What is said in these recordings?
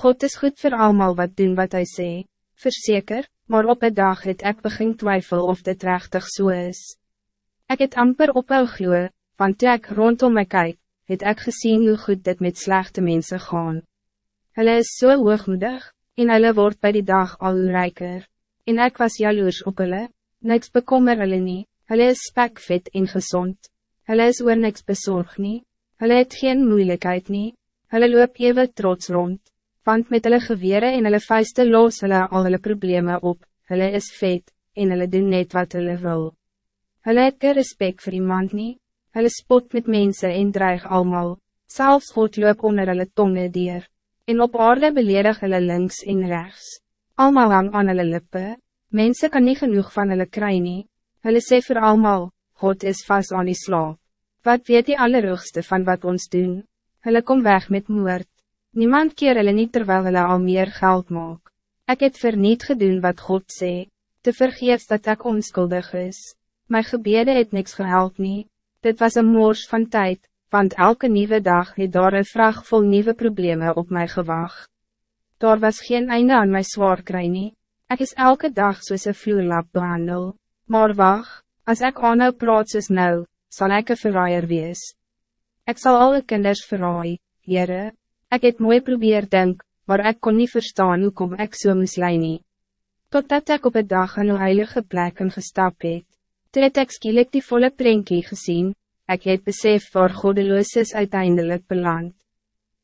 God is goed voor allemaal wat doen wat hij sê. Verzeker, maar op een dag het ek begin twijfel of dit rechtig zo so is. Ik het amper ophou glo, want toe ek rondom my kyk, het ek gezien hoe goed dit met slechte mensen gaan. Hulle is so hoogmoedig, en hulle word bij die dag al rijker. En ik was jaloers op hulle, niks bekommer hulle nie, hulle is spekvet en gezond. Hulle is oor niks bezorg nie, hulle het geen moeilijkheid nie, hulle loop ewe trots rond want met hulle gewere en hulle vuiste los hulle al hulle probleme op, hulle is vet, en hulle doen net wat hulle wil. Hulle het geen respect voor iemand nie, hulle spot met mensen en dreig almal, selfs God loop onder hulle tonge dier, en op aarde beledig hulle links en rechts. Almal hang aan hulle lippe, mense kan niet genoeg van hulle kry nie, hulle sê vir almal, God is vast aan die slaap. Wat weet die allerhoogste van wat ons doen? Hulle kom weg met moord. Niemand keer hulle niet terwijl hulle al meer geld maak. Ik het verniet gedoen wat God sê, te vergeefs dat ik onschuldig is. Mijn gebede het niks gehelp nie, dit was een moors van tijd, want elke nieuwe dag het daar een vraag vol nieuwe problemen op mij gewacht. Daar was geen einde aan mijn zwaar kry nie, ek is elke dag soos een vloerlap behandel, maar wacht, als ik aanhou praat soos nou, zal ik een verraaier wees. Ik zal alle kinders verraai, Heere. Ik het mooi probeer denk, maar ik kon niet verstaan hoe kom ik zo so mislei nie. Totdat ik op het dag aan een heilige plekken gestap het. Toe het ek skielik die volle prentjie gezien, ik het besef waar godeloos is uiteindelijk beland.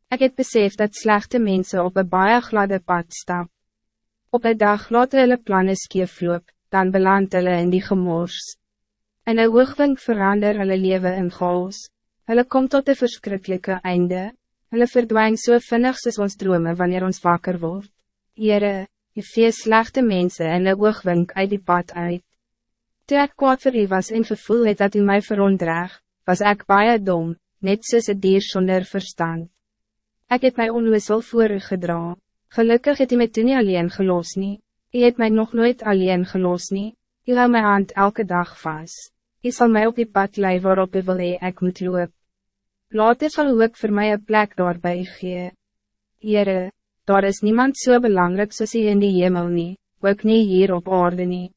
Ik het besef dat slechte mensen op een baie gladde pad stap. Op een dag laat hulle plannen skeefloop, dan beland hulle in die gemors. En een hoogwink verander hulle leven in chaos. Hulle komt tot een verschrikkelijke einde. Hulle verdwijn so vinnig soos ons drome wanneer ons wakker wordt. Heere, je vee slechte mensen en een oogwink uit die pad uit. Toe ek kwaad vir u was en gevoel het dat u mij verontreg, was ik baie dom, net soos een dier sonder verstand. Ik het my onwissel voor u gedra. Gelukkig het u my toen nie alleen gelos nie. U het mij nog nooit alleen gelos nie. U hou my hand elke dag vast. U zal mij op die pad lei waarop u wil hee ek moet loop. Later sal ook voor mij een plek daarbij gee. Heere, daar is niemand zo so belangrijk soos hy in die hemel nie, ook nie hier op aarde nie.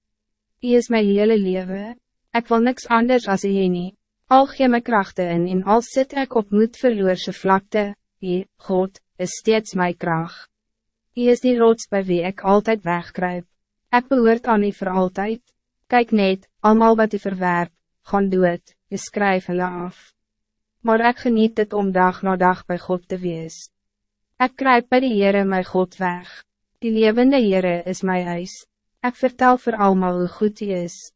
Hy is my hele leven, ik wil niks anders als hy nie, al gee my krachten in en al sit ek op moedverloorse vlakte, hy, God, is steeds my kracht. Hy is die rots bij wie ik altijd wegkruip. Ik behoort aan u voor altijd. Kijk net, allemaal wat u verwerp, gaan doet, je skryf hulle af maar ik geniet het om dag na dag bij God te wees. Ik kruip bij de Heere my God weg. Die levende Heere is mijn huis. Ik vertel voor allemaal hoe goed hij is.